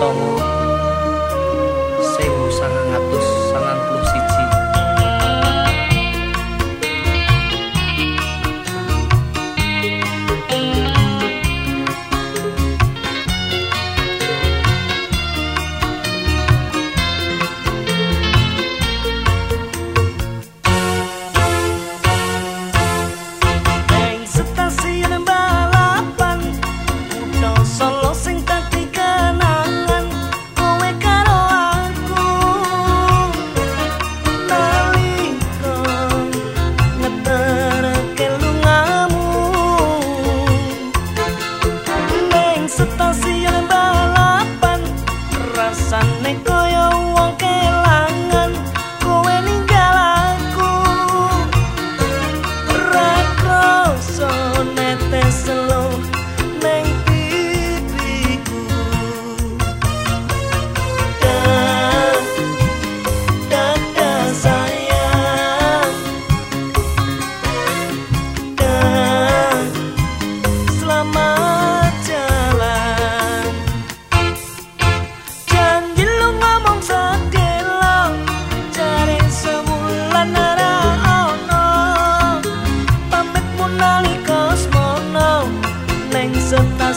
song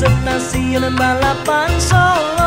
presentasi dan balapan solo